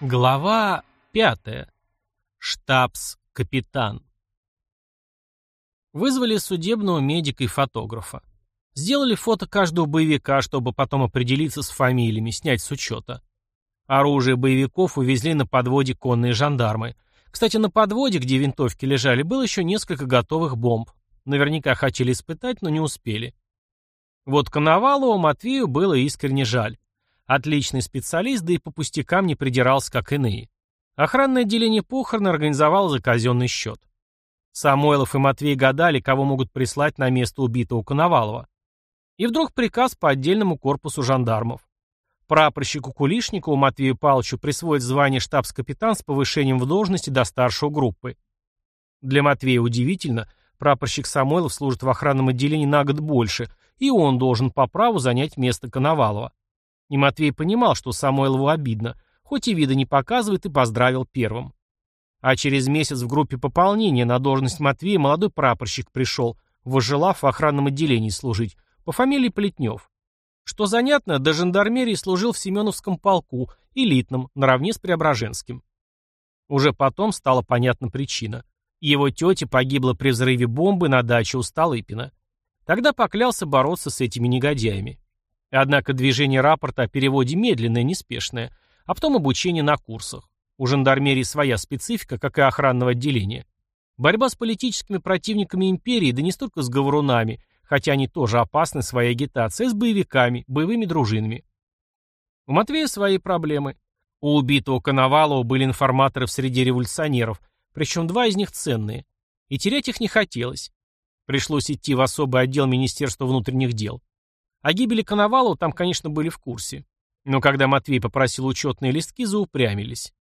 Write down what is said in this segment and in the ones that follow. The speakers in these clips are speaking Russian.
Глава пятая. Штабс-капитан. Вызвали судебного медика и фотографа. Сделали фото каждого боевика, чтобы потом определиться с фамилиями, снять с учета. Оружие боевиков увезли на подводе конные жандармы. Кстати, на подводе, где винтовки лежали, было еще несколько готовых бомб. Наверняка хотели испытать, но не успели. Вот Коновалову Матвею было искренне жаль. Отличный специалист, да и по пустякам не придирался, как иные. Охранное отделение похорон организовало за казенный счет. Самойлов и Матвей гадали, кого могут прислать на место убитого Коновалова. И вдруг приказ по отдельному корпусу жандармов. Прапорщику Кулишникову Матвею Павловичу присвоить звание штабс-капитан с повышением в должности до старшего группы. Для Матвея удивительно, прапорщик Самойлов служит в охранном отделении на год больше, и он должен по праву занять место Коновалова. И Матвей понимал, что Самойлову обидно, хоть и вида не показывает, и поздравил первым. А через месяц в группе пополнения на должность Матвея молодой прапорщик пришел, возжелав в охранном отделении служить, по фамилии Плетнев. Что занятно, до жандармерии служил в Семеновском полку, элитном, наравне с Преображенским. Уже потом стала понятна причина. Его тетя погибла при взрыве бомбы на даче у Столыпина. Тогда поклялся бороться с этими негодяями. Однако движение рапорта о переводе медленное, неспешное, а потом обучение на курсах. У жандармерии своя специфика, как и охранного отделения. Борьба с политическими противниками империи, да не столько с говорунами, хотя они тоже опасны своей агитацией, а с боевиками, боевыми дружинами. У Матвея свои проблемы. У убитого Коновалова были информаторы в среде революционеров, причем два из них ценные. И терять их не хотелось. Пришлось идти в особый отдел Министерства внутренних дел. О гибели Коновалова там, конечно, были в курсе. Но когда Матвей попросил учетные листки, заупрямились.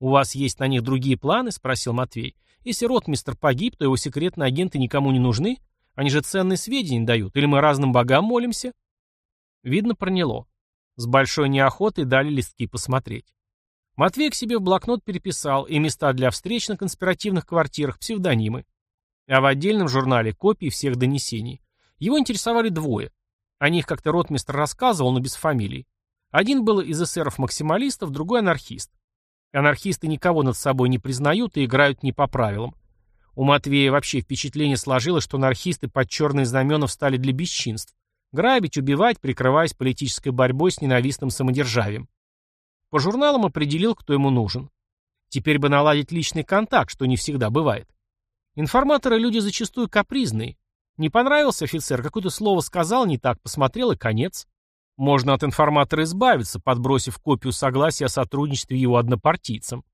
«У вас есть на них другие планы?» — спросил Матвей. «Если ротмистр погиб, то его секретные агенты никому не нужны? Они же ценные сведения дают. Или мы разным богам молимся?» Видно, проняло. С большой неохотой дали листки посмотреть. Матвей к себе в блокнот переписал и места для встреч на конспиративных квартирах, псевдонимы. А в отдельном журнале копии всех донесений. Его интересовали двое. О них как-то ротмистр рассказывал, но без фамилий. Один был из эсеров-максималистов, другой анархист. Анархисты никого над собой не признают и играют не по правилам. У Матвея вообще впечатление сложилось, что анархисты под черные знамена встали для бесчинств. Грабить, убивать, прикрываясь политической борьбой с ненавистным самодержавием. По журналам определил, кто ему нужен. Теперь бы наладить личный контакт, что не всегда бывает. Информаторы люди зачастую капризные. Не понравился офицер, какое-то слово сказал, не так посмотрел и конец. Можно от информатора избавиться, подбросив копию согласия о сотрудничестве его однопартийцам.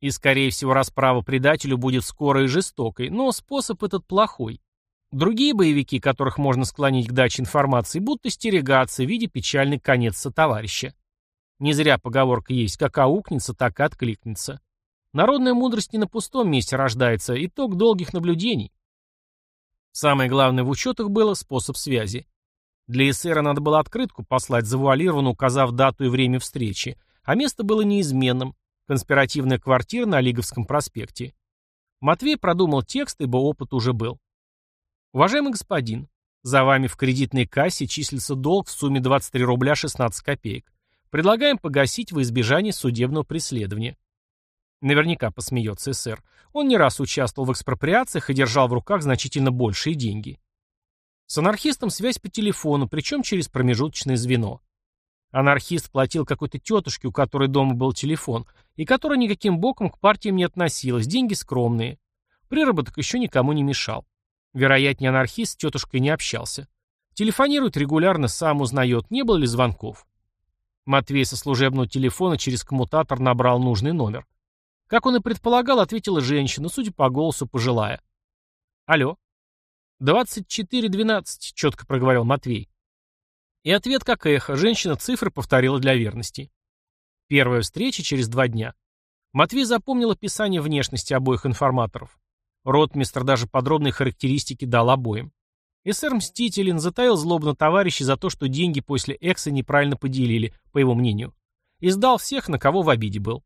И, скорее всего, расправа предателю будет скорой и жестокой, но способ этот плохой. Другие боевики, которых можно склонить к даче информации, будут остерегаться, видя печальный конец сотоварища. Не зря поговорка есть, как аукнется, так и откликнется. Народная мудрость не на пустом месте рождается, итог долгих наблюдений. Самое главное в учетах было способ связи. Для эсера надо было открытку послать, завуалированно указав дату и время встречи, а место было неизменным – конспиративная квартира на Лиговском проспекте. Матвей продумал текст, ибо опыт уже был. «Уважаемый господин, за вами в кредитной кассе числится долг в сумме 23 рубля 16 копеек. Предлагаем погасить во избежание судебного преследования. Наверняка посмеется СССР. Он не раз участвовал в экспроприациях и держал в руках значительно большие деньги. С анархистом связь по телефону, причем через промежуточное звено. Анархист платил какой-то тетушке, у которой дома был телефон, и которая никаким боком к партиям не относилась, деньги скромные. Приработок еще никому не мешал. Вероятнее, анархист с тетушкой не общался. Телефонирует регулярно, сам узнает, не было ли звонков. Матвей со служебного телефона через коммутатор набрал нужный номер. Как он и предполагал, ответила женщина, судя по голосу, пожилая. «Алло». «Двадцать четыре двенадцать», — четко проговорил Матвей. И ответ как эхо, женщина цифры повторила для верности. Первая встреча через два дня. Матвей запомнил описание внешности обоих информаторов. Ротмистр даже подробные характеристики дал обоим. СР Мстителен затаил злобно товарища за то, что деньги после Экса неправильно поделили, по его мнению. И сдал всех, на кого в обиде был.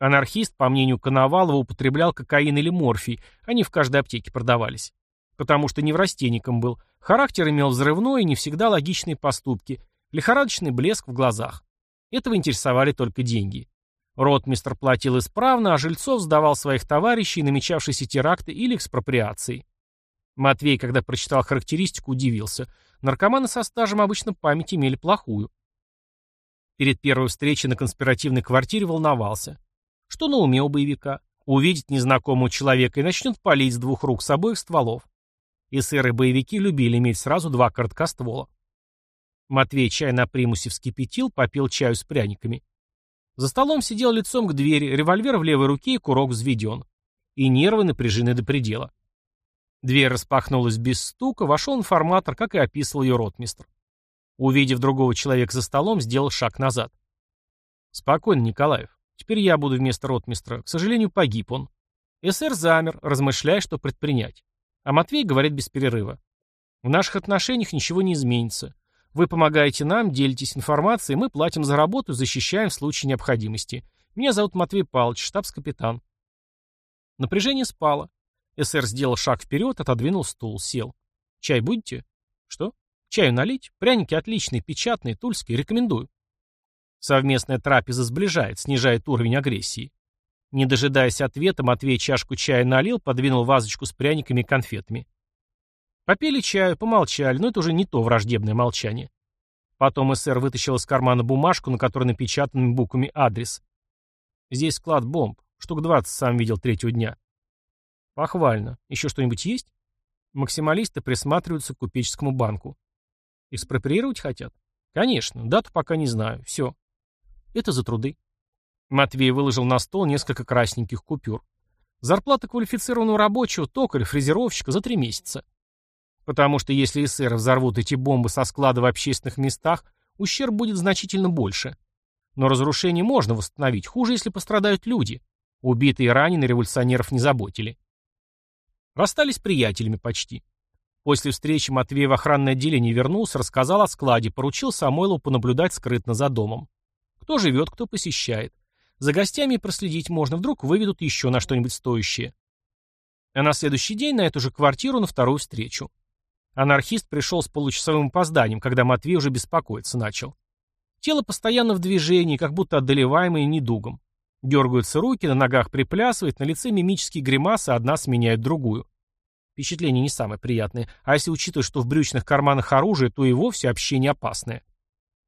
Анархист, по мнению Коновалова, употреблял кокаин или морфий, они в каждой аптеке продавались. Потому что неврастенником был, характер имел взрывной и не всегда логичные поступки, лихорадочный блеск в глазах. Этого интересовали только деньги. Ротмистр платил исправно, а Жильцов сдавал своих товарищей, намечавшиеся теракты или экспроприации. Матвей, когда прочитал характеристику, удивился. Наркоманы со стажем обычно память имели плохую. Перед первой встречей на конспиративной квартире волновался. Что на уме у боевика? Увидит незнакомого человека и начнет палить с двух рук с обоих стволов. И сыры-боевики любили иметь сразу два короткоствола. Матвей чай на примусе вскипятил, попил чаю с пряниками. За столом сидел лицом к двери, револьвер в левой руке и курок взведен. И нервы напряжены до предела. Дверь распахнулась без стука, вошел информатор, как и описывал ее ротмистр. Увидев другого человека за столом, сделал шаг назад. «Спокойно, Николаев. Теперь я буду вместо ротмистра. К сожалению, погиб он». СР замер, размышляя, что предпринять. А Матвей говорит без перерыва. В наших отношениях ничего не изменится. Вы помогаете нам, делитесь информацией, мы платим за работу, защищаем в случае необходимости. Меня зовут Матвей Павлович, штабс-капитан. Напряжение спало. СР сделал шаг вперед, отодвинул стул, сел. Чай будете? Что? Чаю налить? Пряники отличные, печатные, тульские, рекомендую. Совместная трапеза сближает, снижает уровень агрессии. Не дожидаясь ответа, Матвей чашку чая налил, подвинул вазочку с пряниками и конфетами. Попили чаю, помолчали, но это уже не то враждебное молчание. Потом СР вытащил из кармана бумажку, на которой напечатанными буквами адрес. Здесь склад бомб. Штук 20 сам видел третьего дня. Похвально. Еще что-нибудь есть? Максималисты присматриваются к купеческому банку. Экспроприировать хотят? Конечно. Дату пока не знаю. Все. Это за труды. Матвей выложил на стол несколько красненьких купюр. Зарплата квалифицированного рабочего, токаря, фрезеровщика за три месяца. Потому что если эсеры взорвут эти бомбы со склада в общественных местах, ущерб будет значительно больше. Но разрушение можно восстановить, хуже, если пострадают люди. Убитые и раненые революционеров не заботили. Расстались приятелями почти. После встречи Матвей в охранное отделение вернулся, рассказал о складе, поручил Самойлову понаблюдать скрытно за домом. Кто живет, кто посещает. За гостями проследить можно, вдруг выведут еще на что-нибудь стоящее. А на следующий день на эту же квартиру на вторую встречу. Анархист пришел с получасовым опозданием, когда Матвей уже беспокоиться начал. Тело постоянно в движении, как будто одолеваемое недугом. Дергаются руки, на ногах приплясывает, на лице мимические гримасы, одна сменяет другую. Впечатление не самое приятное, а если учитывать, что в брючных карманах оружие, то и вовсе общение опасное.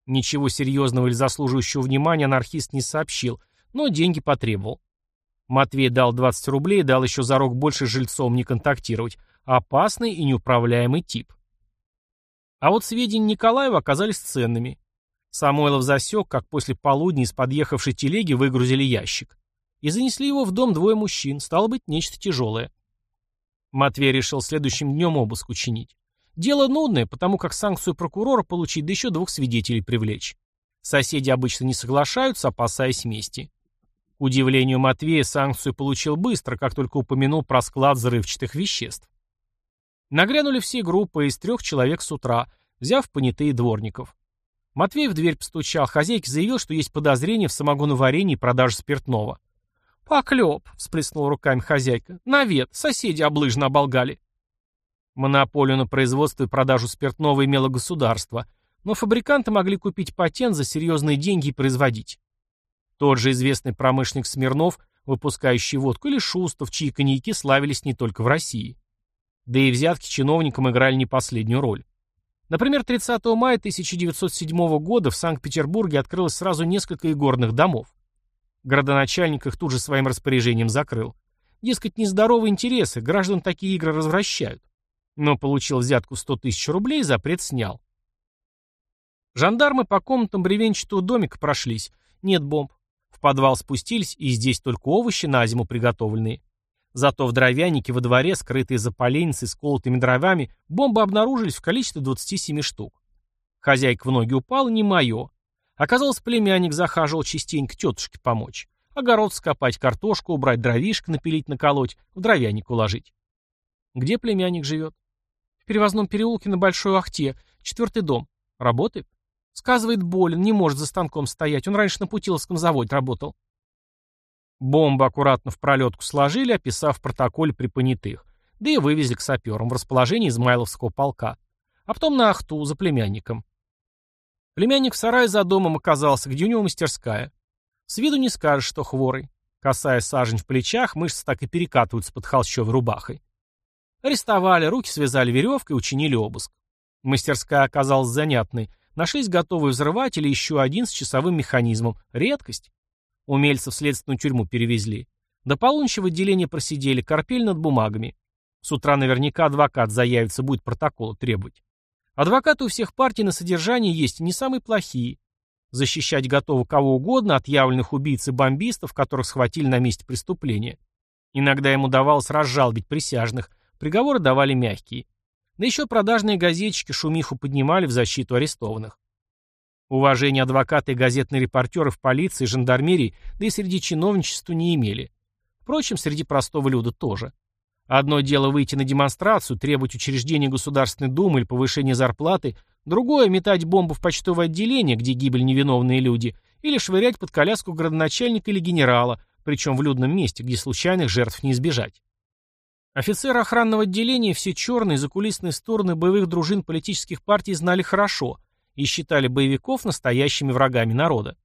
Ничего серьезного или заслуживающего внимания анархист не сообщил, но деньги потребовал. Матвей дал 20 рублей дал еще зарок больше жильцом не контактировать. Опасный и неуправляемый тип. А вот сведения Николаева оказались ценными. Самойлов засек, как после полудня из подъехавшей телеги выгрузили ящик. И занесли его в дом двое мужчин, стало быть, нечто тяжелое. Матвей решил следующим днем обыск учинить. Дело нудное, потому как санкцию прокурора получить, да еще двух свидетелей привлечь. Соседи обычно не соглашаются, опасаясь мести. К удивлению Матвея, санкцию получил быстро, как только упомянул про склад взрывчатых веществ. Нагрянули все группы из трех человек с утра, взяв понятые дворников. Матвей в дверь постучал, хозяйке заявил, что есть подозрение в самогоноварении и продаже спиртного. «Поклеп», — всплеснула руками хозяйка. «Навет, соседи облыжно оболгали». Монополию на производство и продажу спиртного имело государство, но фабриканты могли купить патент за серьезные деньги и производить. Тот же известный промышленник Смирнов, выпускающий водку, или Шустов, чьи коньяки славились не только в России. Да и взятки чиновникам играли не последнюю роль. Например, 30 мая 1907 года в Санкт-Петербурге открылось сразу несколько игорных домов. Городоначальник их тут же своим распоряжением закрыл. Дескать, нездоровые интересы, граждан такие игры развращают. Но получил взятку 100 тысяч рублей и запрет снял. Жандармы по комнатам бревенчатого домика прошлись. Нет бомб. В подвал спустились, и здесь только овощи на зиму приготовленные. Зато в дровянике во дворе, скрытые за поленницей с колотыми дровами, бомбы обнаружились в количестве 27 штук. Хозяйка в ноги упала, не мое. Оказалось, племянник захаживал частенько тетушке помочь. Огород скопать, картошку убрать, дровишек напилить, наколоть, в дровяник уложить. Где племянник живет? В перевозном переулке на Большой Ахте, четвертый дом. Работает? Сказывает, болен, не может за станком стоять. Он раньше на Путиловском заводе работал. Бомбы аккуратно в пролетку сложили, описав в протоколе при понятых, да и вывезли к саперам в расположении Измайловского полка, а потом на Ахту за племянником. Племянник в сарае за домом оказался, где у него мастерская. С виду не скажешь, что хворый. Касая сажень в плечах, мышцы так и перекатываются под холщовой рубахой. Арестовали, руки связали веревкой, учинили обыск. Мастерская оказалась занятной. Нашлись готовые взрыватели, еще один с часовым механизмом. Редкость. Умельцев в следственную тюрьму перевезли. До полуночи в отделении просидели, корпели над бумагами. С утра наверняка адвокат заявится, будет протокола требовать. Адвокаты у всех партий на содержании есть не самые плохие. Защищать готовы кого угодно, от явленных убийц и бомбистов, которых схватили на месте преступления. Иногда им удавалось разжалбить присяжных, приговоры давали мягкие. Да еще продажные газетчики шумиху поднимали в защиту арестованных. Уважение адвокаты и газетные репортеры в полиции, жандармерии, да и среди чиновничества не имели. Впрочем, среди простого люда тоже. Одно дело выйти на демонстрацию, требовать учреждения Государственной Думы или повышения зарплаты, Другое — метать бомбу в почтовое отделение, где гибель невиновные люди, или швырять под коляску градоначальника или генерала, причем в людном месте, где случайных жертв не избежать. Офицеры охранного отделения все черные закулисные стороны боевых дружин политических партий знали хорошо и считали боевиков настоящими врагами народа.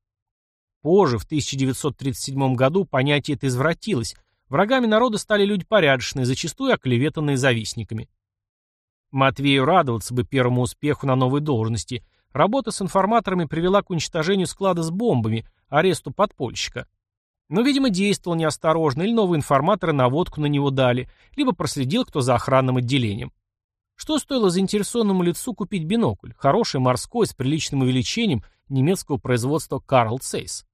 Позже, в 1937 году, понятие это извратилось. Врагами народа стали люди порядочные, зачастую оклеветанные завистниками. Матвею радоваться бы первому успеху на новой должности. Работа с информаторами привела к уничтожению склада с бомбами, аресту подпольщика. Но, видимо, действовал неосторожно, или новые информаторы наводку на него дали, либо проследил кто за охранным отделением. Что стоило заинтересованному лицу купить бинокль, хороший морской, с приличным увеличением немецкого производства Карл Цейс?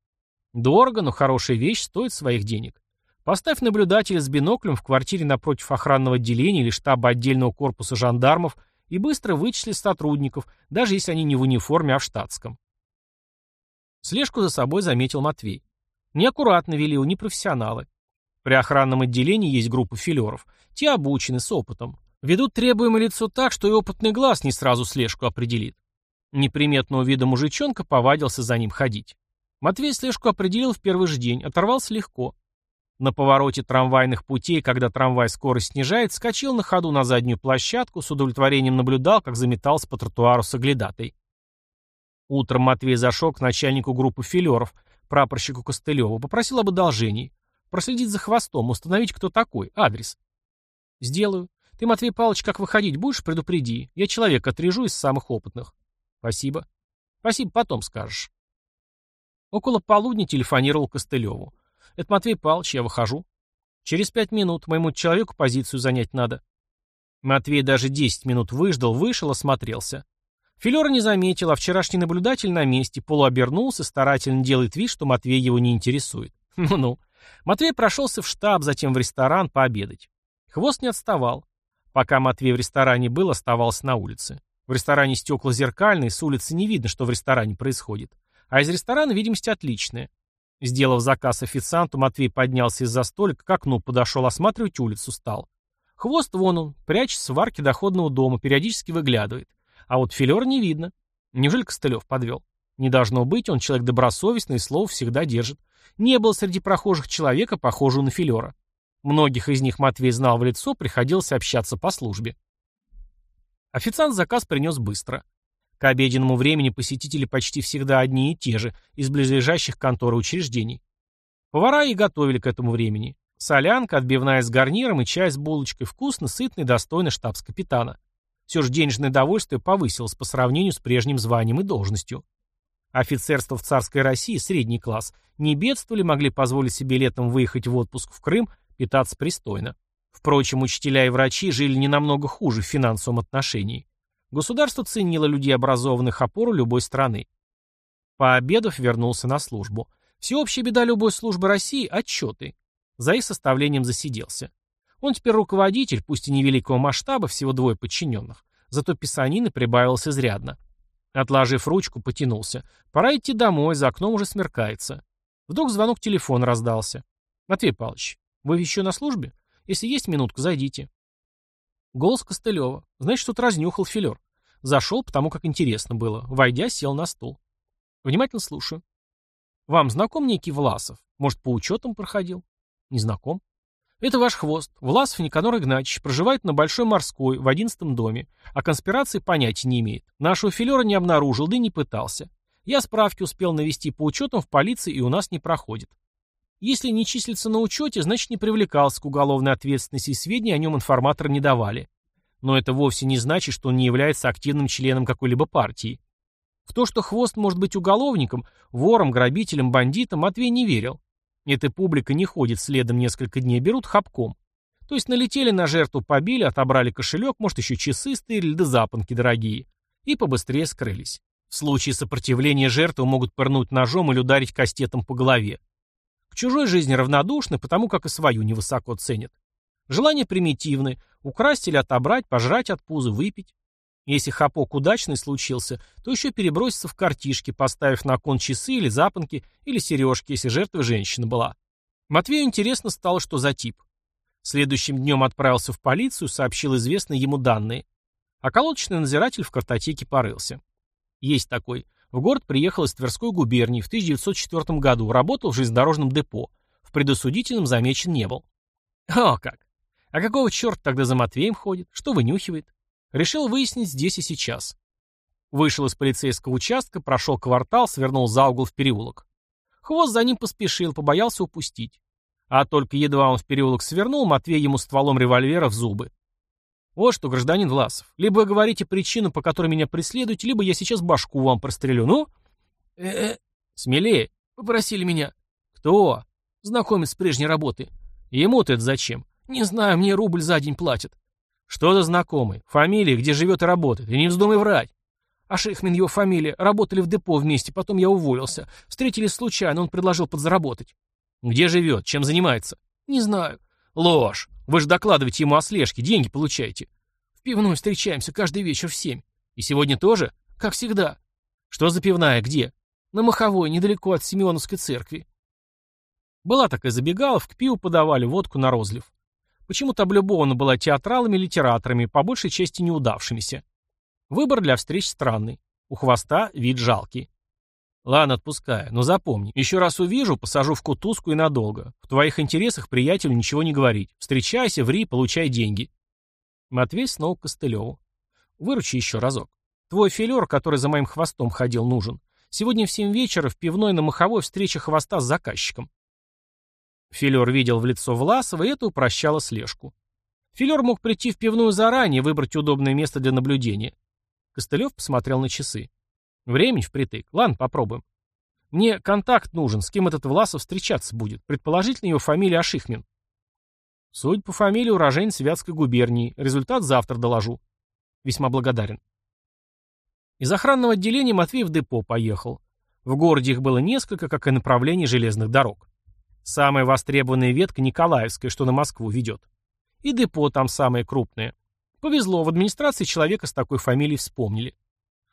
Дорого, но хорошая вещь стоит своих денег. Поставь наблюдателя с биноклем в квартире напротив охранного отделения или штаба отдельного корпуса жандармов и быстро вычисли сотрудников, даже если они не в униформе, а в штатском. Слежку за собой заметил Матвей. Неаккуратно вели у непрофессионалы. При охранном отделении есть группа филеров. Те обучены, с опытом. Ведут требуемое лицо так, что и опытный глаз не сразу слежку определит. Неприметного вида мужичонка повадился за ним ходить. Матвей слежку определил в первый же день, оторвался легко. На повороте трамвайных путей, когда трамвай скорость снижает, скочил на ходу на заднюю площадку, с удовлетворением наблюдал, как заметался по тротуару с оглядатой. Утром Матвей зашел к начальнику группы филеров, прапорщику Костылеву, попросил об одолжении. Проследить за хвостом, установить, кто такой, адрес. «Сделаю. Ты, Матвей Павлович, как выходить будешь, предупреди. Я человек отрежу из самых опытных». «Спасибо». «Спасибо, потом скажешь». Около полудня телефонировал Костылеву. «Это Матвей Павлович, я выхожу». «Через пять минут. Моему человеку позицию занять надо». Матвей даже десять минут выждал, вышел, осмотрелся. Филера не заметил, а вчерашний наблюдатель на месте, полуобернулся, старательно делает вид, что Матвей его не интересует. Ну-ну. Матвей прошелся в штаб, затем в ресторан пообедать. Хвост не отставал. Пока Матвей в ресторане был, оставался на улице. В ресторане стекла зеркальные, с улицы не видно, что в ресторане происходит. А из ресторана видимость отличная. Сделав заказ официанту, Матвей поднялся из-за столика, к окну подошел, осматривать улицу стал. Хвост вон он, прячется в арке доходного дома, периодически выглядывает. А вот филер не видно. Неужели Костылев подвел? Не должно быть, он человек добросовестный, слово всегда держит. Не было среди прохожих человека, похожего на филера. Многих из них Матвей знал в лицо, приходилось общаться по службе. Официант заказ принес быстро. К обеденному времени посетители почти всегда одни и те же, из близлежащих контор и учреждений. Повара и готовили к этому времени. Солянка, отбивная с гарниром и чай с булочкой вкусно, сытно и достойно штабс-капитана. Все же денежное довольствие повысилось по сравнению с прежним званием и должностью. Офицерство в царской России, средний класс, не бедствовали, могли позволить себе летом выехать в отпуск в Крым, питаться пристойно. Впрочем, учителя и врачи жили не намного хуже в финансовом отношении. Государство ценило людей образованных опору любой страны. Пообедав, вернулся на службу. Всеобщая беда любой службы России – отчеты. За их составлением засиделся. Он теперь руководитель, пусть и невеликого масштаба, всего двое подчиненных. Зато писанины прибавилось изрядно. Отложив ручку, потянулся. Пора идти домой, за окном уже смеркается. Вдруг звонок телефона раздался. «Матвей Павлович, вы еще на службе? Если есть минутка, зайдите». Голос Костылева. Значит, тут разнюхал филер. Зашел, потому как интересно было. Войдя, сел на стул. Внимательно слушаю. Вам знаком некий Власов? Может, по учетам проходил? Не знаком. Это ваш хвост. Власов Никанор Игнатьевич проживает на Большой Морской, в одиннадцатом доме. О конспирации понятия не имеет. Нашего филера не обнаружил, да и не пытался. Я справки успел навести по учетам в полиции и у нас не проходит. Если не числится на учете, значит не привлекался к уголовной ответственности и сведения о нем информаторы не давали. Но это вовсе не значит, что он не является активным членом какой-либо партии. В то, что Хвост может быть уголовником, вором, грабителем, бандитом, Матвей не верил. Эта публика не ходит следом несколько дней, берут хапком. То есть налетели на жертву, побили, отобрали кошелек, может еще часы стырили, да запонки дорогие. И побыстрее скрылись. В случае сопротивления жертвы могут пырнуть ножом или ударить кастетом по голове. К чужой жизни равнодушны, потому как и свою невысоко ценят. Желания примитивны – украсть или отобрать, пожрать от пуза, выпить. Если хапок удачный случился, то еще переброситься в картишки, поставив на кон часы или запонки, или сережки, если жертва женщина была. Матвею интересно стало, что за тип. Следующим днем отправился в полицию, сообщил известные ему данные. А колодочный надзиратель в картотеке порылся. Есть такой. В город приехал из Тверской губернии в 1904 году, работал в железнодорожном депо. В предосудительном замечен не был. О, как! А какого черта тогда за Матвеем ходит? Что вынюхивает? Решил выяснить здесь и сейчас. Вышел из полицейского участка, прошел квартал, свернул за угол в переулок. Хвост за ним поспешил, побоялся упустить. А только едва он в переулок свернул, Матвей ему стволом револьвера в зубы. Вот что, гражданин Власов, либо вы говорите причину, по которой меня преследуете, либо я сейчас башку вам прострелю. Ну? Э-э, смелее. Попросили меня. Кто? Знакомец с прежней работы. Ему-то это зачем? Не знаю, мне рубль за день платят. Что за знакомый? Фамилия, где живет и работает. И не вздумай врать. А Шейхмин его фамилия. Работали в депо вместе, потом я уволился. Встретились случайно, он предложил подзаработать. Где живет? Чем занимается? Не знаю. Ложь. Вы же докладываете ему о слежке, деньги получаете. В пивной встречаемся каждый вечер в семь. И сегодня тоже? Как всегда. Что за пивная? Где? На Маховой, недалеко от Симеоновской церкви. Была такая забегаловка, к пиву подавали водку на розлив. Почему-то облюбована была театралами и литераторами, по большей части неудавшимися. Выбор для встреч странный. У хвоста вид жалкий. Ладно, отпускаю, но запомни, еще раз увижу, посажу в кутузку и надолго. В твоих интересах приятелю ничего не говорить. Встречайся, ври, получай деньги. Матвей снова к Костылеву. Выручи еще разок. Твой филер, который за моим хвостом ходил, нужен. Сегодня в семь вечера в пивной на Маховой встреча хвоста с заказчиком. Филер видел в лицо Власова, и это упрощало слежку. Филер мог прийти в пивную заранее, выбрать удобное место для наблюдения. Костылев посмотрел на часы. Времени впритык. Ладно, попробуем. Мне контакт нужен, с кем этот Власов встречаться будет. Предположительно, его фамилия Ашихмин. Судя по фамилии, уроженец Вятской губернии. Результат завтра доложу. Весьма благодарен. Из охранного отделения Матвей в депо поехал. В городе их было несколько, как и направлений железных дорог. Самая востребованная ветка Николаевская, что на Москву ведет. И депо там самое крупное. Повезло, в администрации человека с такой фамилией вспомнили.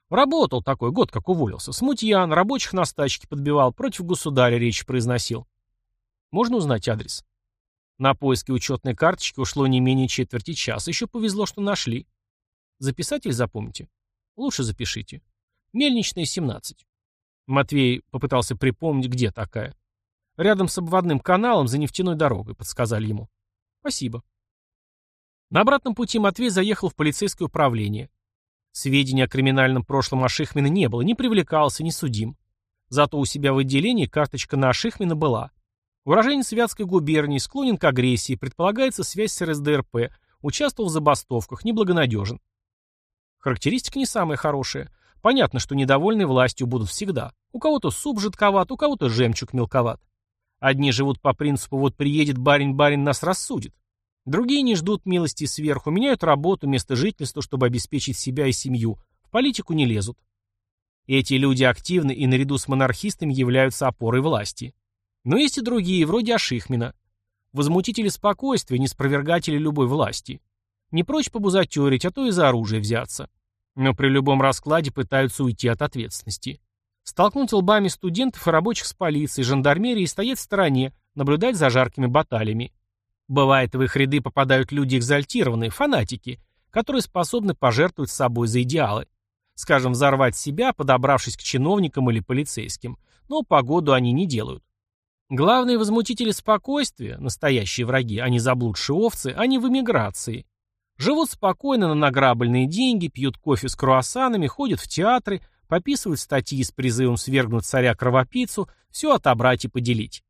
Работал такой, год как уволился. Смутьян, рабочих на стачке подбивал, против государя речь произносил. Можно узнать адрес? На поиски учетной карточки ушло не менее четверти часа. Еще повезло, что нашли. Записать или запомните? Лучше запишите. Мельничная, 17. Матвей попытался припомнить, где такая. Рядом с обводным каналом за нефтяной дорогой, подсказали ему. Спасибо. На обратном пути Матвей заехал в полицейское управление. Сведений о криминальном прошлом Ашихмина не было, не привлекался, не судим. Зато у себя в отделении карточка на Ашихмина была. Уроженец Вятской губернии, склонен к агрессии, предполагается связь с РСДРП, участвовал в забастовках, неблагонадежен. Характеристика не самая хорошая. Понятно, что недовольны властью будут всегда. У кого-то суп жидковат, у кого-то жемчуг мелковат. Одни живут по принципу «вот приедет барин-барин, нас рассудит». Другие не ждут милости сверху, меняют работу, место жительства, чтобы обеспечить себя и семью. В политику не лезут. Эти люди активны и наряду с монархистами являются опорой власти. Но есть и другие, вроде Ашихмина. Возмутители спокойствия, неспровергатели любой власти. Не прочь побузатерить, а то и за оружие взяться. Но при любом раскладе пытаются уйти от ответственности. Столкнуть лбами студентов и рабочих с полицией, жандармерией и стоять в стороне, наблюдать за жаркими баталиями. Бывает, в их ряды попадают люди экзальтированные, фанатики, которые способны пожертвовать собой за идеалы. Скажем, взорвать себя, подобравшись к чиновникам или полицейским. Но погоду они не делают. Главные возмутители спокойствия, настоящие враги, а не заблудшие овцы, они в эмиграции. Живут спокойно на награбленные деньги, пьют кофе с круассанами, ходят в театры, пописывают статьи с призывом свергнуть царя-кровопийцу, все отобрать и поделить.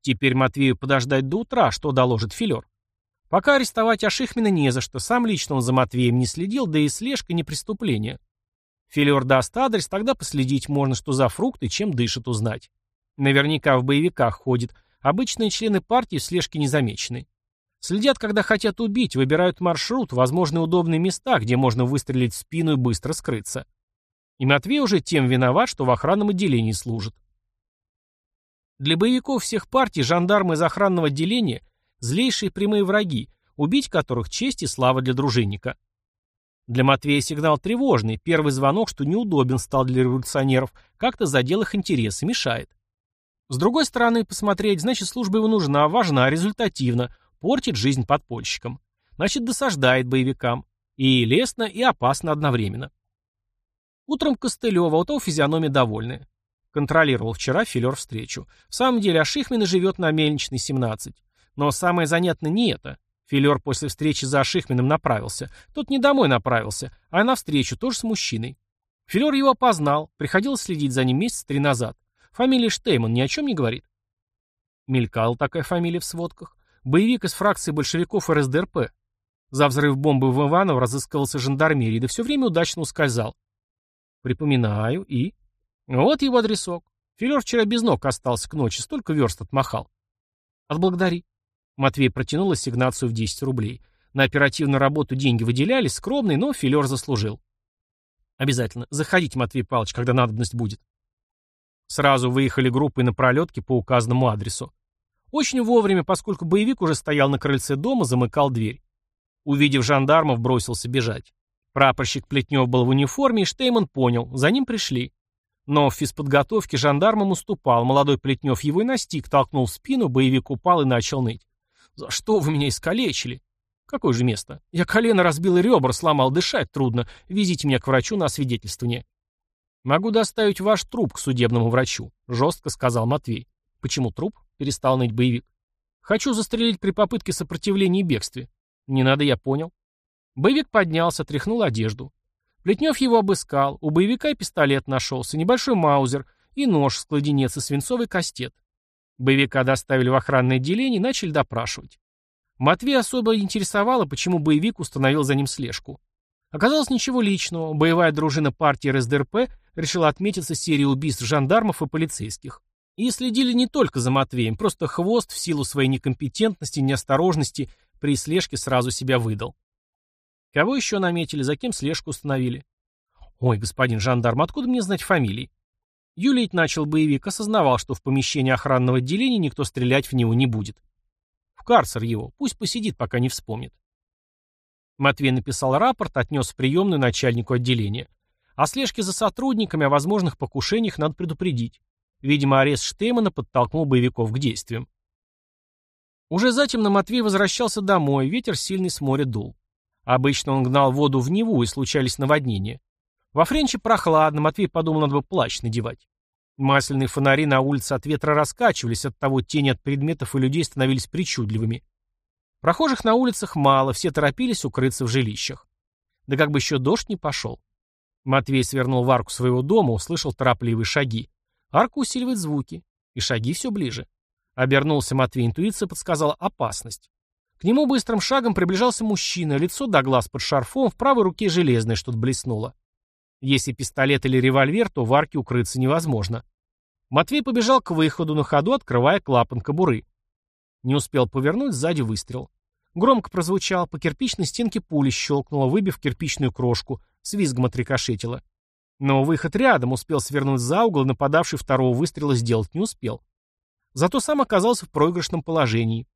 Теперь Матвею подождать до утра, что доложит Филер. Пока арестовать Ашихмина не за что, сам лично он за Матвеем не следил, да и слежка не преступление. Филер даст адрес, тогда последить можно, что за фрукты, чем дышит узнать. Наверняка в боевиках ходит, обычные члены партии в слежке не замечены. Следят, когда хотят убить, выбирают маршрут, возможно, удобные места, где можно выстрелить в спину и быстро скрыться. И Матвей уже тем виноват, что в охранном отделении служит. Для боевиков всех партий жандармы из охранного отделения – злейшие прямые враги, убить которых честь и слава для дружинника. Для Матвея сигнал тревожный, первый звонок, что неудобен стал для революционеров, как-то задел их интересы, мешает. С другой стороны, посмотреть, значит, служба его нужна, важна, результативна, портит жизнь подпольщикам. Значит, досаждает боевикам. И лестно, и опасно одновременно. Утром Костылева, у того физиономия довольная. Контролировал вчера филер встречу. В самом деле Ашихмин живет на Мельничной, 17. Но самое занятное не это. Филер после встречи за Ашихминым направился. Тот не домой направился, а на встречу, тоже с мужчиной. Филер его опознал, приходилось следить за ним месяц три назад. Фамилия Штейман ни о чем не говорит. Мелькала такая фамилия в сводках. Боевик из фракции большевиков РСДРП. За взрыв бомбы в Иваново разыскивался жандармерии, да все время удачно ускользал. Припоминаю, и... Вот его адресок. Филер вчера без ног остался к ночи, столько верст отмахал. Отблагодари. Матвей протянул ассигнацию в 10 рублей. На оперативную работу деньги выделялись, скромный, но филер заслужил. Обязательно. Заходите, Матвей Павлович, когда надобность будет. Сразу выехали группы на пролетке по указанному адресу. Очень вовремя, поскольку боевик уже стоял на крыльце дома, замыкал дверь. Увидев жандармов, бросился бежать. Прапорщик Плетнев был в униформе, и Штейман понял, за ним пришли. Но в физподготовке жандармам уступал, молодой Плетнев его и настиг, толкнул в спину, боевик упал и начал ныть. «За что вы меня искалечили?» «Какое же место? Я колено разбил и ребра сломал, дышать трудно. Везите меня к врачу на освидетельствование». «Могу доставить ваш труп к судебному врачу», — жестко сказал Матвей. «Почему труп?» — перестал ныть боевик. «Хочу застрелить при попытке сопротивления и бегстве». «Не надо, я понял». Боевик поднялся, тряхнул одежду. Плетнев его обыскал. У боевика и пистолет нашелся, небольшой маузер и нож, складенец и свинцовый кастет. Боевика доставили в охранное отделение и начали допрашивать. Матвей особо интересовало, почему боевик установил за ним слежку. Оказалось ничего личного, боевая дружина партии РСДРП решила отметиться серией убийств жандармов и полицейских. И следили не только за Матвеем, просто хвост в силу своей некомпетентности и неосторожности при слежке сразу себя выдал. Кого еще наметили, за кем слежку установили? Ой, господин жандарм, откуда мне знать фамилии? Юлить начал боевик, осознавал, что в помещении охранного отделения никто стрелять в него не будет. В карцер его, пусть посидит, пока не вспомнит. Матвей написал рапорт, отнес в приемную начальнику отделения. О слежке за сотрудниками, о возможных покушениях надо предупредить. Видимо, арест Штеймана подтолкнул боевиков к действиям. Уже затем на Матвей возвращался домой, ветер сильный с моря дул. Обычно он гнал воду в Неву, и случались наводнения. Во Френче прохладно, Матвей подумал, надо бы плащ надевать. Масляные фонари на улице от ветра раскачивались, от того тени от предметов и людей становились причудливыми. Прохожих на улицах мало, все торопились укрыться в жилищах. Да как бы еще дождь не пошел. Матвей свернул в арку своего дома, услышал торопливые шаги. Арка усиливает звуки, и шаги все ближе. Обернулся Матвей, интуиция подсказала опасность. К нему быстрым шагом приближался мужчина, лицо до глаз под шарфом, в правой руке железное что-то блеснуло. Если пистолет или револьвер, то в арке укрыться невозможно. Матвей побежал к выходу, на ходу открывая клапан кобуры. Не успел повернуть, сзади выстрел. Громко прозвучал, по кирпичной стенке пули щелкнула, выбив кирпичную крошку, с визгом отрикошетила. Но выход рядом, успел свернуть за угол, нападавший второго выстрела сделать не успел. Зато сам оказался в проигрышном положении.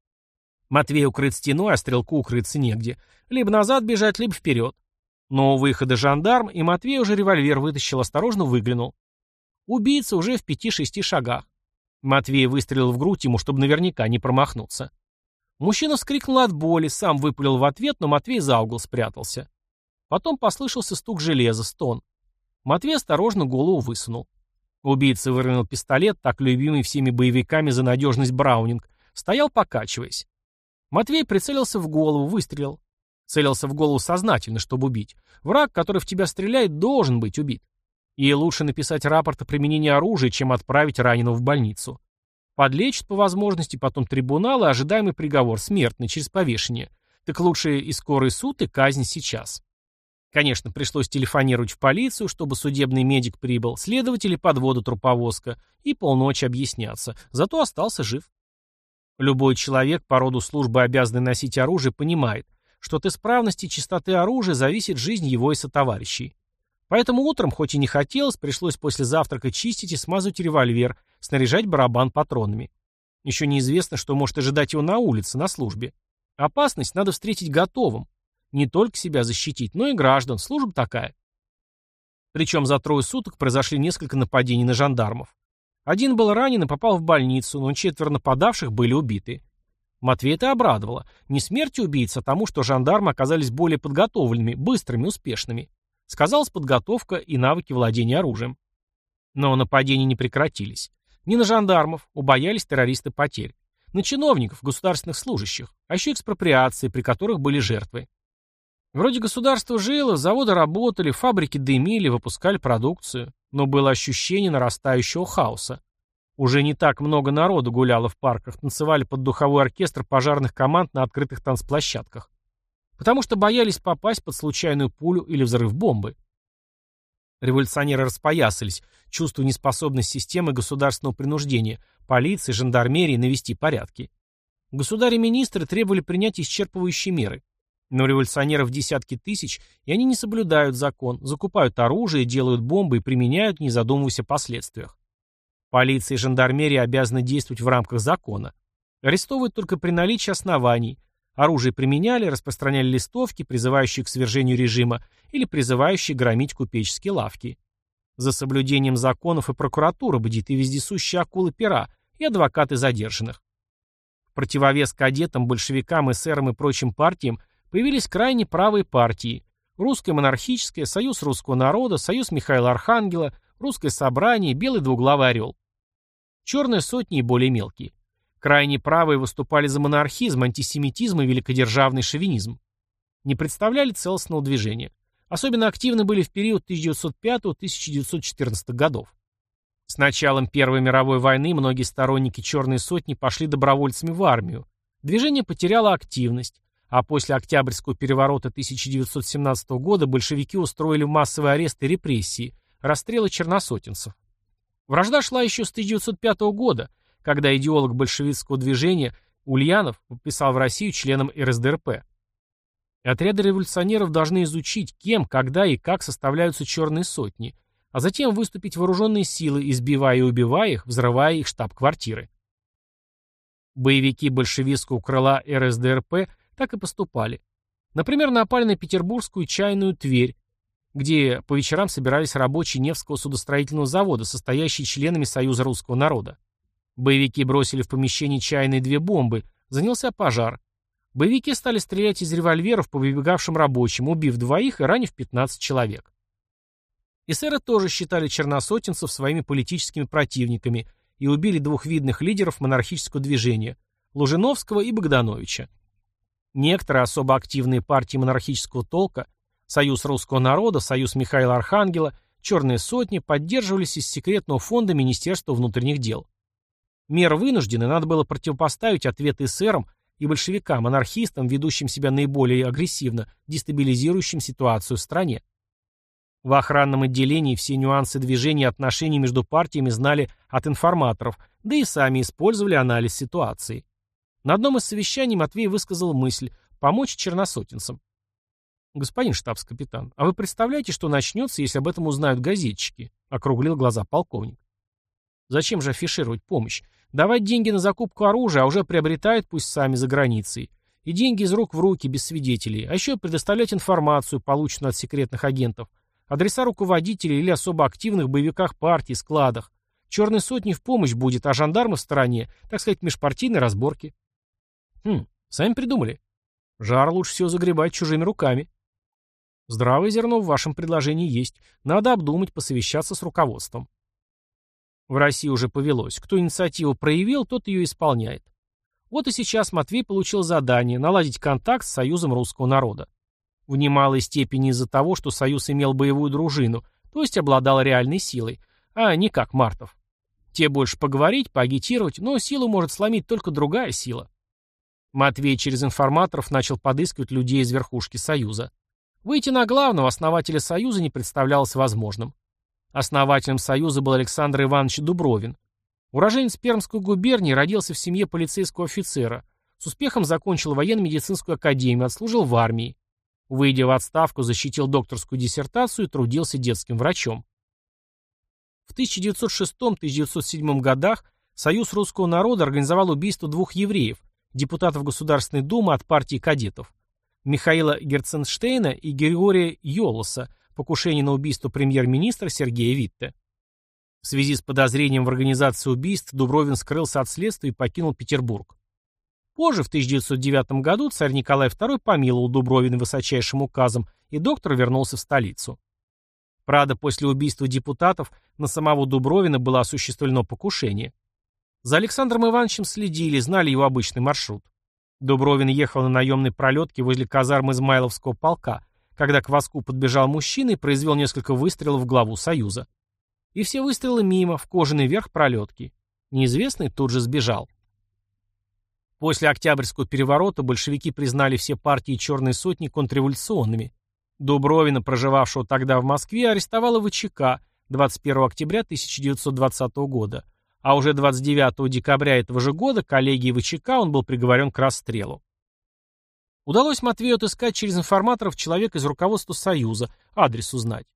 Матвей укрыт стеной, а стрелку укрыться негде. Либо назад бежать, либо вперед. Но у выхода жандарм, и Матвей уже револьвер вытащил, осторожно выглянул. Убийца уже в пяти-шести шагах. Матвей выстрелил в грудь ему, чтобы наверняка не промахнуться. Мужчина вскрикнул от боли, сам выпалил в ответ, но Матвей за угол спрятался. Потом послышался стук железа, стон. Матвей осторожно голову высунул. Убийца выронил пистолет, так любимый всеми боевиками за надежность Браунинг, стоял покачиваясь. Матвей прицелился в голову, выстрелил. Целился в голову сознательно, чтобы убить. Враг, который в тебя стреляет, должен быть убит. И лучше написать рапорт о применении оружия, чем отправить раненого в больницу. Подлечат по возможности, потом трибунал и ожидаемый приговор, смертный, через повешение. Так лучше и скорый суд, и казнь сейчас. Конечно, пришлось телефонировать в полицию, чтобы судебный медик прибыл, следователи подводу труповозка и полночи объясняться. Зато остался жив. Любой человек по роду службы, обязанный носить оружие, понимает, что от исправности и чистоты оружия зависит жизнь его и сотоварищей. Поэтому утром, хоть и не хотелось, пришлось после завтрака чистить и смазывать револьвер, снаряжать барабан патронами. Еще неизвестно, что может ожидать его на улице, на службе. Опасность надо встретить готовым. Не только себя защитить, но и граждан. Служба такая. Причем за трое суток произошли несколько нападений на жандармов. Один был ранен и попал в больницу, но четверо нападавших были убиты. Матвей это обрадовало. Не смертью убийц, а тому, что жандармы оказались более подготовленными, быстрыми, успешными. Сказалась подготовка и навыки владения оружием. Но нападения не прекратились. Не на жандармов, убоялись террористы потерь. На чиновников, государственных служащих, а еще экспроприации, при которых были жертвы. Вроде государство жило, заводы работали, фабрики дымили, выпускали продукцию, но было ощущение нарастающего хаоса. Уже не так много народу гуляло в парках, танцевали под духовой оркестр пожарных команд на открытых танцплощадках. Потому что боялись попасть под случайную пулю или взрыв бомбы. Революционеры распоясались, чувствуя неспособность системы государственного принуждения, полиции, жандармерии навести порядки. Государи министры требовали принять исчерпывающие меры. Но революционеров десятки тысяч, и они не соблюдают закон, закупают оружие, делают бомбы и применяют, не задумываясь о последствиях. Полиция и жандармерия обязаны действовать в рамках закона. Арестовывают только при наличии оснований. Оружие применяли, распространяли листовки, призывающие к свержению режима или призывающие громить купеческие лавки. За соблюдением законов и прокуратура бдит и вездесущие акулы пера, и адвокаты задержанных. В противовес кадетам, большевикам, эсерам и прочим партиям появились крайне правые партии. Русская монархическая, Союз русского народа, Союз Михаила Архангела, Русское собрание, Белый двуглавый орел. Черные сотни и более мелкие. Крайне правые выступали за монархизм, антисемитизм и великодержавный шовинизм. Не представляли целостного движения. Особенно активны были в период 1905-1914 годов. С началом Первой мировой войны многие сторонники Черной сотни пошли добровольцами в армию. Движение потеряло активность. А после Октябрьского переворота 1917 года большевики устроили массовые аресты и репрессии, расстрелы черносотенцев. Вражда шла еще с 1905 года, когда идеолог большевистского движения Ульянов подписал в Россию членом РСДРП. Отряды революционеров должны изучить, кем, когда и как составляются черные сотни, а затем выступить вооруженные силы, избивая и убивая их, взрывая их штаб-квартиры. Боевики большевистского крыла РСДРП так и поступали. Например, напали на петербургскую чайную Тверь, где по вечерам собирались рабочие Невского судостроительного завода, состоящие членами Союза русского народа. Боевики бросили в помещение чайные две бомбы, занялся пожар. Боевики стали стрелять из револьверов по выбегавшим рабочим, убив двоих и ранив 15 человек. Эсеры тоже считали черносотенцев своими политическими противниками и убили двух видных лидеров монархического движения – Лужиновского и Богдановича. Некоторые особо активные партии монархического толка, Союз русского народа, Союз Михаила Архангела, Черные сотни поддерживались из секретного фонда Министерства внутренних дел. Мер вынуждены, надо было противопоставить ответы эсерам и большевикам, анархистам, ведущим себя наиболее агрессивно, дестабилизирующим ситуацию в стране. В охранном отделении все нюансы движения и отношений между партиями знали от информаторов, да и сами использовали анализ ситуации. На одном из совещаний Матвей высказал мысль помочь черносотенцам. «Господин штабс-капитан, а вы представляете, что начнется, если об этом узнают газетчики?» — округлил глаза полковник. «Зачем же афишировать помощь? Давать деньги на закупку оружия, а уже приобретают пусть сами за границей. И деньги из рук в руки, без свидетелей. А еще предоставлять информацию, полученную от секретных агентов. Адреса руководителей или особо активных боевиках партий, складах. Черной сотни в помощь будет, а жандармы в стороне, так сказать, межпартийной разборки. Хм, сами придумали. Жар лучше всего загребать чужими руками. Здравое зерно в вашем предложении есть. Надо обдумать, посовещаться с руководством. В России уже повелось. Кто инициативу проявил, тот ее исполняет. Вот и сейчас Матвей получил задание наладить контакт с Союзом русского народа. В немалой степени из-за того, что Союз имел боевую дружину, то есть обладал реальной силой, а не как Мартов. Те больше поговорить, поагитировать, но силу может сломить только другая сила. Матвей через информаторов начал подыскивать людей из верхушки Союза. Выйти на главного основателя Союза не представлялось возможным. Основателем Союза был Александр Иванович Дубровин. Уроженец Пермской губернии родился в семье полицейского офицера. С успехом закончил военно-медицинскую академию, отслужил в армии. Выйдя в отставку, защитил докторскую диссертацию и трудился детским врачом. В 1906-1907 годах Союз русского народа организовал убийство двух евреев, депутатов Государственной Думы от партии кадетов. Михаила Герценштейна и Григория Йолоса, покушение на убийство премьер-министра Сергея Витте. В связи с подозрением в организации убийств Дубровин скрылся от следствия и покинул Петербург. Позже, в 1909 году, царь Николай II помиловал Дубровина высочайшим указом, и доктор вернулся в столицу. Правда, после убийства депутатов на самого Дубровина было осуществлено покушение. За Александром Ивановичем следили, знали его обычный маршрут. Дубровин ехал на наемной пролетке возле казармы Измайловского полка, когда к воску подбежал мужчина и произвел несколько выстрелов в главу Союза. И все выстрелы мимо, в кожаный верх пролетки. Неизвестный тут же сбежал. После Октябрьского переворота большевики признали все партии «Черной сотни» контрреволюционными. Дубровина, проживавшего тогда в Москве, арестовала ВЧК 21 октября 1920 года, а уже 29 декабря этого же года коллегией ВЧК он был приговорен к расстрелу. Удалось Матвею отыскать через информаторов человека из руководства Союза, адрес узнать.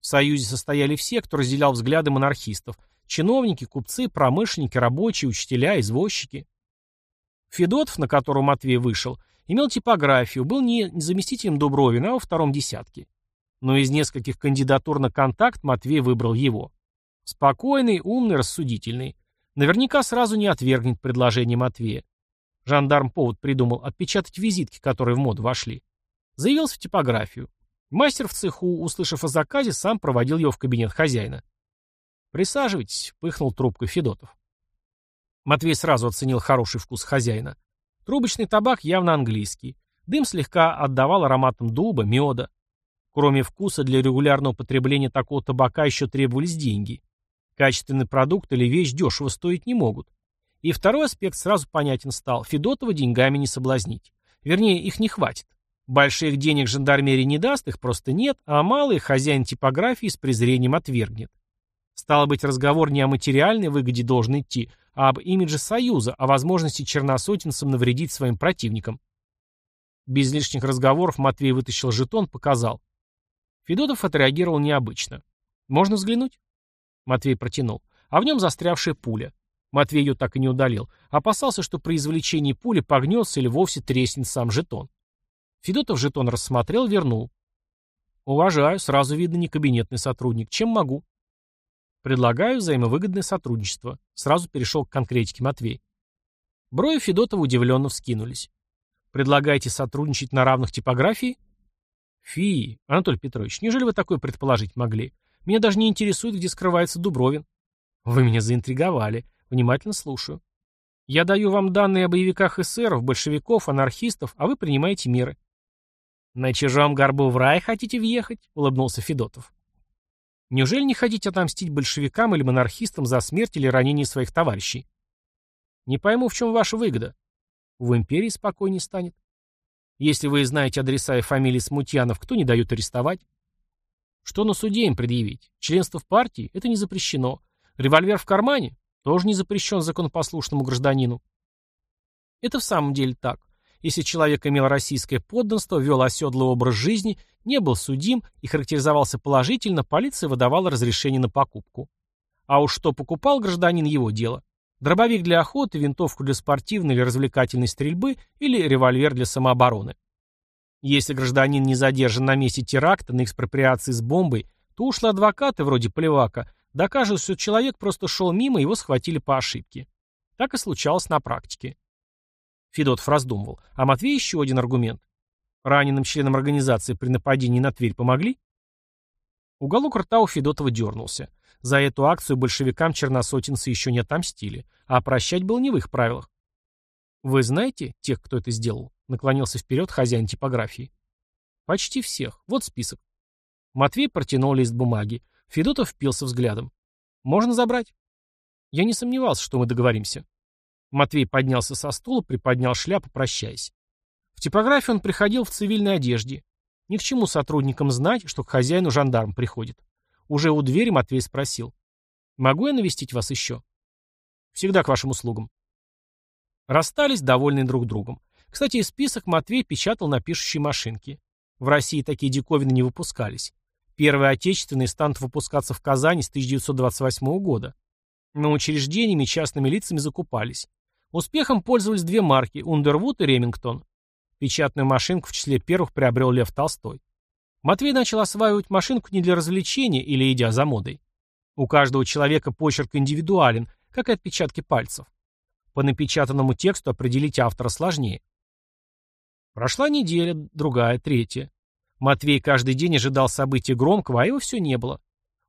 В Союзе состояли все, кто разделял взгляды монархистов. Чиновники, купцы, промышленники, рабочие, учителя, извозчики. Федотов, на которого Матвей вышел, имел типографию, был не заместителем Дубровина, а во втором десятке. Но из нескольких кандидатур на контакт Матвей выбрал его. Спокойный, умный, рассудительный. Наверняка сразу не отвергнет предложение Матвея. Жандарм повод придумал отпечатать визитки, которые в моду вошли. Заявился в типографию. Мастер в цеху, услышав о заказе, сам проводил его в кабинет хозяина. «Присаживайтесь», — пыхнул трубкой Федотов. Матвей сразу оценил хороший вкус хозяина. Трубочный табак явно английский. Дым слегка отдавал ароматом дуба, меда. Кроме вкуса, для регулярного потребления такого табака еще требовались деньги. Качественный продукт или вещь дешево стоить не могут. И второй аспект сразу понятен стал. Федотова деньгами не соблазнить. Вернее, их не хватит. Больших денег жандармерии не даст, их просто нет, а малый хозяин типографии с презрением отвергнет. Стало быть, разговор не о материальной выгоде должен идти, а об имидже Союза, о возможности черносотенцам навредить своим противникам. Без лишних разговоров Матвей вытащил жетон, показал. Федотов отреагировал необычно. «Можно взглянуть?» Матвей протянул. А в нем застрявшая пуля. Матвей ее так и не удалил. Опасался, что при извлечении пули погнется или вовсе треснет сам жетон. Федотов жетон рассмотрел, вернул. «Уважаю, сразу видно не кабинетный сотрудник. Чем могу?» «Предлагаю взаимовыгодное сотрудничество». Сразу перешел к конкретике Матвей. Брови Федотова удивленно вскинулись. «Предлагаете сотрудничать на равных типографии?» «Фи, Анатолий Петрович, неужели вы такое предположить могли? Меня даже не интересует, где скрывается Дубровин». «Вы меня заинтриговали. Внимательно слушаю». «Я даю вам данные о боевиках эсеров, большевиков, анархистов, а вы принимаете меры. «На чужом горбу в рай хотите въехать?» — улыбнулся Федотов. «Неужели не хотите отомстить большевикам или монархистам за смерть или ранение своих товарищей?» «Не пойму, в чем ваша выгода?» «В империи спокойнее станет». «Если вы знаете адреса и фамилии смутьянов, кто не дает арестовать?» «Что на суде им предъявить? Членство в партии — это не запрещено. Револьвер в кармане — тоже не запрещен законопослушному гражданину». Это в самом деле так. Если человек имел российское подданство, вел оседлый образ жизни, не был судим и характеризовался положительно, полиция выдавала разрешение на покупку. А уж что покупал гражданин, его дело. Дробовик для охоты, винтовку для спортивной или развлекательной стрельбы или револьвер для самообороны. Если гражданин не задержан на месте теракта, на экспроприации с бомбой, то ушли адвокаты вроде Плевака, докажут, что человек просто шел мимо, его схватили по ошибке. Так и случалось на практике. Федотов раздумывал. А Матвей еще один аргумент. Раненым членам организации при нападении на Тверь помогли? Уголок рта у Федотова дернулся. За эту акцию большевикам черносотенцы еще не отомстили, а прощать было не в их правилах. «Вы знаете тех, кто это сделал?» — наклонился вперед хозяин типографии. «Почти всех. Вот список». Матвей протянул лист бумаги. Федотов впился взглядом. «Можно забрать?» Я не сомневался, что мы договоримся. Матвей поднялся со стула, приподнял шляпу, прощаясь. В типографию он приходил в цивильной одежде. Ни к чему сотрудникам знать, что к хозяину жандарм приходит. Уже у двери Матвей спросил. «Могу я навестить вас еще?» «Всегда к вашим услугам». Расстались, довольные друг другом. Кстати, список Матвей печатал на пишущей машинке. В России такие диковины не выпускались. Первый отечественный станут выпускаться в Казани с 1928 года. Но учреждениями частными лицами закупались. Успехом пользовались две марки – Ундервуд и Ремингтон. Печатную машинку в числе первых приобрел Лев Толстой. Матвей начал осваивать машинку не для развлечения или идя за модой. У каждого человека почерк индивидуален, как и отпечатки пальцев. По напечатанному тексту определить автора сложнее. Прошла неделя, другая, третья. Матвей каждый день ожидал события громкого, а его все не было.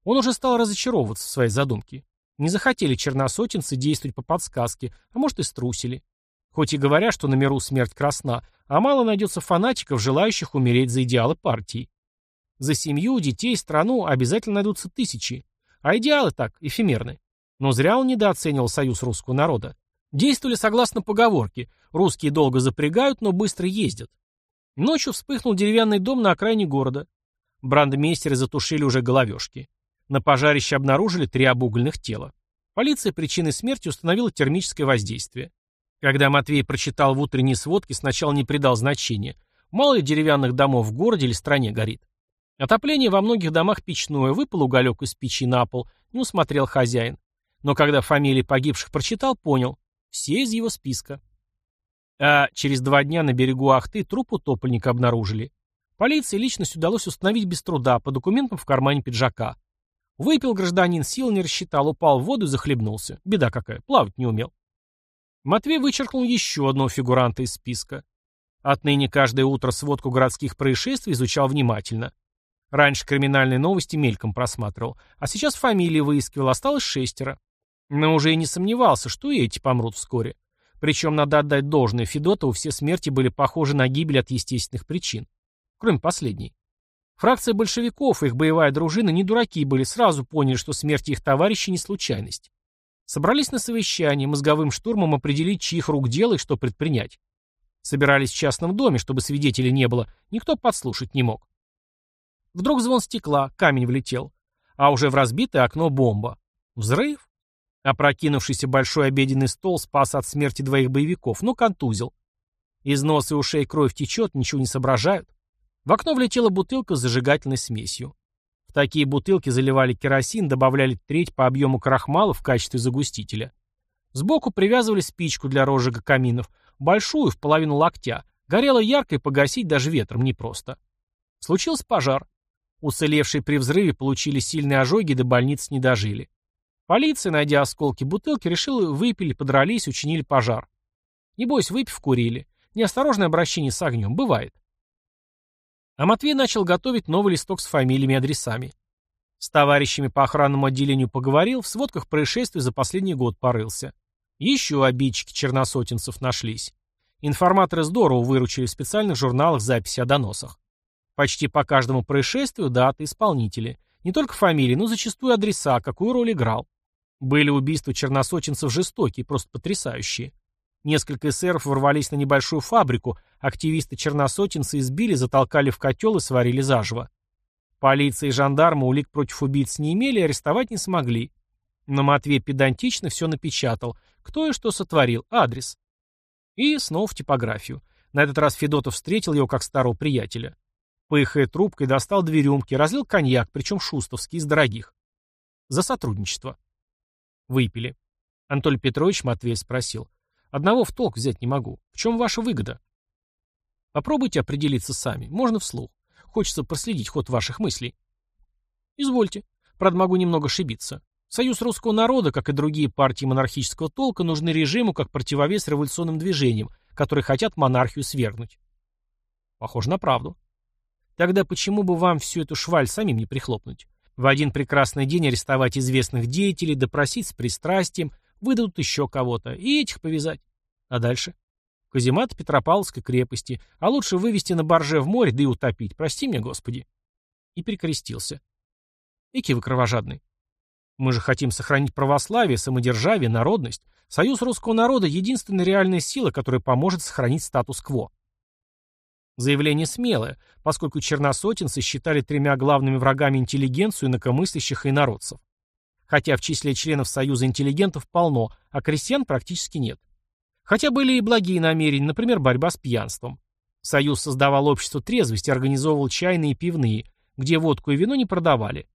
Он уже стал разочаровываться в своей задумке. Не захотели черносотенцы действовать по подсказке, а может и струсили. Хоть и говоря, что на миру смерть красна, а мало найдется фанатиков, желающих умереть за идеалы партии. За семью, детей, страну обязательно найдутся тысячи. А идеалы так, эфемерны. Но зря он недооценивал союз русского народа. Действовали согласно поговорке «русские долго запрягают, но быстро ездят». Ночью вспыхнул деревянный дом на окраине города. Брандмейстеры затушили уже головешки. На пожарище обнаружили три обугленных тела. Полиция причиной смерти установила термическое воздействие. Когда Матвей прочитал в утренней сводке, сначала не придал значения. Мало ли деревянных домов в городе или стране горит. Отопление во многих домах печное, выпал уголек из печи на пол, не усмотрел хозяин. Но когда фамилии погибших прочитал, понял. Все из его списка. А через два дня на берегу Ахты труп утопленника обнаружили. Полиции личность удалось установить без труда, по документам в кармане пиджака. Выпил гражданин, сил не рассчитал, упал в воду и захлебнулся. Беда какая, плавать не умел. Матвей вычеркнул еще одного фигуранта из списка. Отныне каждое утро сводку городских происшествий изучал внимательно. Раньше криминальные новости мельком просматривал, а сейчас фамилии выискивал, осталось шестеро. Но уже и не сомневался, что и эти помрут вскоре. Причем надо отдать должное, Федотову все смерти были похожи на гибель от естественных причин. Кроме последней. Фракция большевиков и их боевая дружина не дураки были, сразу поняли, что смерть их товарищей не случайность. Собрались на совещание, мозговым штурмом определить, чьих рук дело и что предпринять. Собирались в частном доме, чтобы свидетелей не было, никто подслушать не мог. Вдруг звон стекла, камень влетел. А уже в разбитое окно бомба. Взрыв? Опрокинувшийся большой обеденный стол спас от смерти двоих боевиков, но контузил. Из носа и ушей кровь течет, ничего не соображают. В окно влетела бутылка с зажигательной смесью. В такие бутылки заливали керосин, добавляли треть по объему крахмала в качестве загустителя. Сбоку привязывали спичку для розжига каминов, большую, в половину локтя. Горело ярко и погасить даже ветром непросто. Случился пожар. Уцелевшие при взрыве получили сильные ожоги и до больницы не дожили. Полиция, найдя осколки бутылки, решила выпили, подрались, учинили пожар. Небось, выпив, курили. Неосторожное обращение с огнем. Бывает. А Матвей начал готовить новый листок с фамилиями и адресами. С товарищами по охранному отделению поговорил, в сводках происшествий за последний год порылся. Еще обидчики черносотенцев нашлись. Информаторы здорово выручили в специальных журналах записи о доносах. Почти по каждому происшествию даты, исполнители. Не только фамилии, но зачастую адреса, какую роль играл. Были убийства черносотенцев жестокие, просто потрясающие. Несколько эсеров ворвались на небольшую фабрику, активисты-черносотенцы избили, затолкали в котел и сварили заживо. Полиция и жандармы улик против убийц не имели и арестовать не смогли. Но Матвей педантично все напечатал, кто и что сотворил, адрес. И снова в типографию. На этот раз Федотов встретил его как старого приятеля. Пыхая трубкой, достал две рюмки, разлил коньяк, причем шустовский, из дорогих. За сотрудничество. Выпили. Анатолий Петрович Матвей спросил. Одного в толк взять не могу. В чем ваша выгода? Попробуйте определиться сами. Можно вслух. Хочется проследить ход ваших мыслей. Извольте. Правда, могу немного ошибиться. Союз русского народа, как и другие партии монархического толка, нужны режиму как противовес революционным движениям, которые хотят монархию свергнуть. Похоже на правду. Тогда почему бы вам всю эту шваль самим не прихлопнуть? В один прекрасный день арестовать известных деятелей, допросить с пристрастием, выдадут еще кого-то, и этих повязать. А дальше? Каземат Петропавловской крепости, а лучше вывести на барже в море, да и утопить, прости мне, Господи. И перекрестился. Эки вы кровожадный. Мы же хотим сохранить православие, самодержавие, народность. Союз русского народа – единственная реальная сила, которая поможет сохранить статус-кво. Заявление смелое, поскольку черносотенцы считали тремя главными врагами интеллигенцию, инакомыслящих и народцев. Хотя в числе членов Союза интеллигентов полно, а крестьян практически нет. Хотя были и благие намерения, например, борьба с пьянством. Союз создавал общество трезвости, организовывал чайные и пивные, где водку и вино не продавали.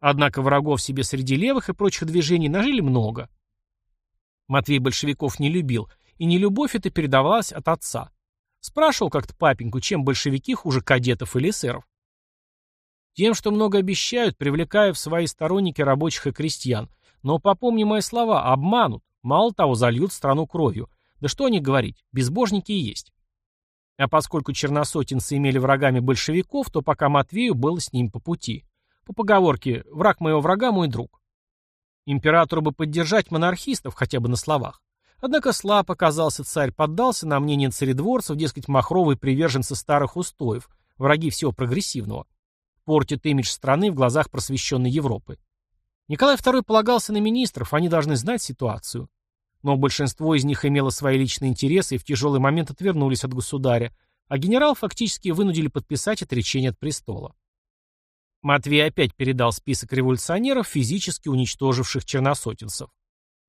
Однако врагов себе среди левых и прочих движений нажили много. Матвей большевиков не любил, и нелюбовь эта передавалась от отца. Спрашивал как-то папеньку, чем большевики хуже кадетов или эсеров. Тем, что много обещают, привлекая в свои сторонники рабочих и крестьян. Но попомни мои слова, обманут. Мало того, зальют страну кровью. Да что о них говорить, безбожники и есть. А поскольку черносотенцы имели врагами большевиков, то пока Матвею было с ним по пути. По поговорке «враг моего врага – мой друг». Императору бы поддержать монархистов хотя бы на словах. Однако слаб оказался царь, поддался на мнение царедворцев, дескать, махровые приверженцы старых устоев, враги всего прогрессивного. Портит имидж страны в глазах просвещенной Европы. Николай II полагался на министров, они должны знать ситуацию. Но большинство из них имело свои личные интересы и в тяжелый момент отвернулись от государя, а генерал фактически вынудили подписать отречение от престола. Матвей опять передал список революционеров, физически уничтоживших черносотенцев.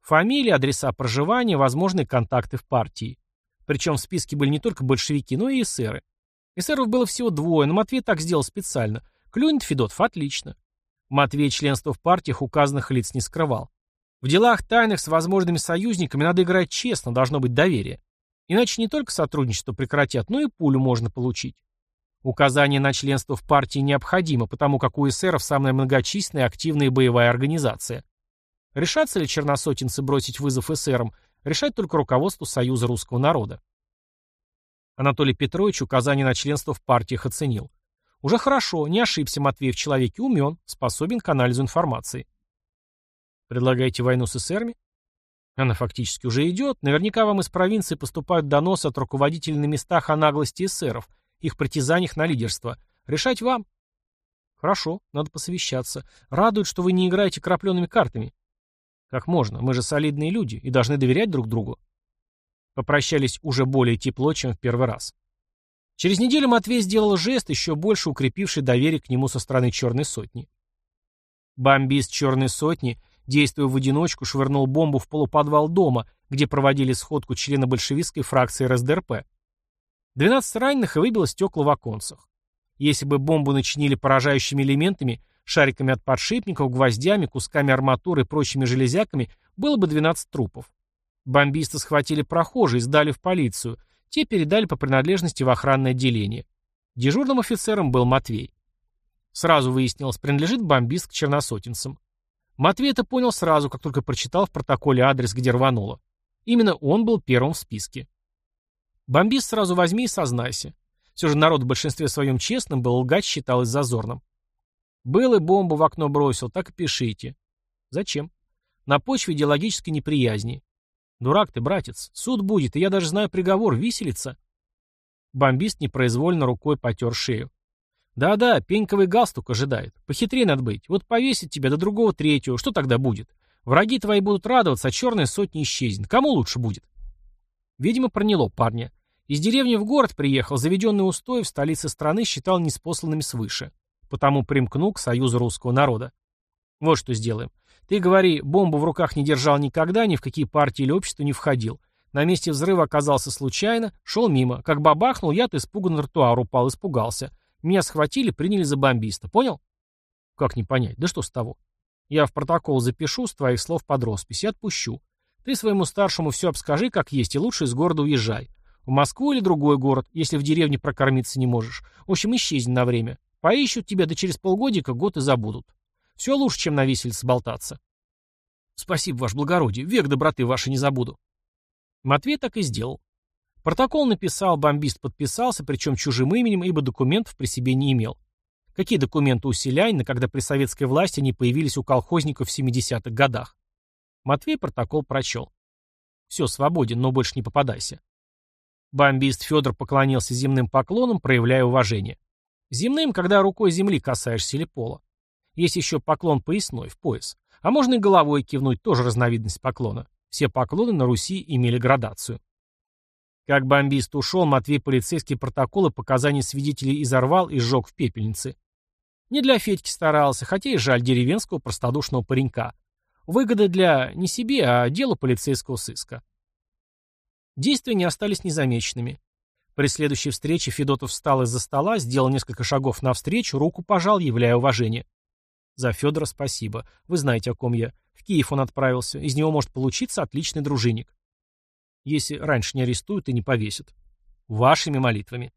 Фамилии, адреса проживания, возможные контакты в партии. Причем в списке были не только большевики, но и эсеры. Эсеров было всего двое, но Матвей так сделал специально. Клюнет Федотов отлично. Матвей членство в партиях указанных лиц не скрывал. В делах тайных с возможными союзниками надо играть честно, должно быть доверие. Иначе не только сотрудничество прекратят, но и пулю можно получить. Указание на членство в партии необходимо, потому как у эсеров самая многочисленная активная боевая организация. Решатся ли черносотенцы бросить вызов эсерам, решать только руководству Союза русского народа. Анатолий Петрович указание на членство в партиях оценил. Уже хорошо, не ошибся Матвей в человеке, умен, способен к анализу информации. Предлагаете войну с эсерами? Она фактически уже идет. Наверняка вам из провинции поступают доносы от руководителей на местах о наглости эсеров, их притязаниях на лидерство. Решать вам. Хорошо, надо посовещаться. Радует, что вы не играете крапленными картами. Как можно? Мы же солидные люди и должны доверять друг другу. Попрощались уже более тепло, чем в первый раз. Через неделю Матвей сделал жест, еще больше укрепивший доверие к нему со стороны Черной Сотни. Бомбист Черной Сотни – действуя в одиночку, швырнул бомбу в полуподвал дома, где проводили сходку члена большевистской фракции РСДРП. 12 раненых и выбило стекла в оконцах. Если бы бомбу начинили поражающими элементами, шариками от подшипников, гвоздями, кусками арматуры и прочими железяками, было бы 12 трупов. Бомбисты схватили прохожие, сдали в полицию. Те передали по принадлежности в охранное отделение. Дежурным офицером был Матвей. Сразу выяснилось, принадлежит бомбист к черносотенцам. Матвей это понял сразу, как только прочитал в протоколе адрес, где рвануло. Именно он был первым в списке. Бомбист сразу возьми и сознайся. Все же народ в большинстве своем честным был, лгать считалось зазорным. Был и бомбу в окно бросил, так и пишите. Зачем? На почве идеологической неприязни. Дурак ты, братец. Суд будет, и я даже знаю приговор, виселица. Бомбист непроизвольно рукой потер шею. Да-да, пеньковый галстук ожидает. Похитрее надо быть. Вот повесить тебя до другого третьего. Что тогда будет? Враги твои будут радоваться, а черная сотня исчезнет. Кому лучше будет? Видимо, проняло парня. Из деревни в город приехал, заведенный устой в столице страны считал неспосланными свыше. Потому примкнул к союзу русского народа. Вот что сделаем. Ты говори, бомбу в руках не держал никогда, ни в какие партии или общества не входил. На месте взрыва оказался случайно, шел мимо. Как бабахнул, я-то испуганно на тротуар упал, испугался. Меня схватили, приняли за бомбиста. Понял? Как не понять? Да что с того? Я в протокол запишу с твоих слов под роспись и отпущу. Ты своему старшему все обскажи, как есть, и лучше из города уезжай. В Москву или другой город, если в деревне прокормиться не можешь. В общем, исчезни на время. Поищут тебя, да через полгодика год и забудут. Все лучше, чем на висельце болтаться. Спасибо, ваше благородие. Век доброты вашей не забуду. Матвей так и сделал. Протокол написал, бомбист подписался, причем чужим именем, ибо документов при себе не имел. Какие документы у селянина, когда при советской власти они появились у колхозников в 70-х годах? Матвей протокол прочел. Все, свободен, но больше не попадайся. Бомбист Федор поклонился земным поклоном, проявляя уважение. Земным, когда рукой земли касаешься или пола. Есть еще поклон поясной, в пояс. А можно и головой кивнуть, тоже разновидность поклона. Все поклоны на Руси имели градацию. Как бомбист ушел, Матвей полицейские протоколы показания свидетелей изорвал и сжег в пепельнице. Не для Федьки старался, хотя и жаль деревенского простодушного паренька. Выгода для не себе, а дела полицейского сыска. Действия не остались незамеченными. При следующей встрече Федотов встал из-за стола, сделал несколько шагов навстречу, руку пожал, являя уважение. «За Федора спасибо. Вы знаете, о ком я. В Киев он отправился. Из него может получиться отличный дружинник. Если раньше не арестуют и не повесят. Вашими молитвами».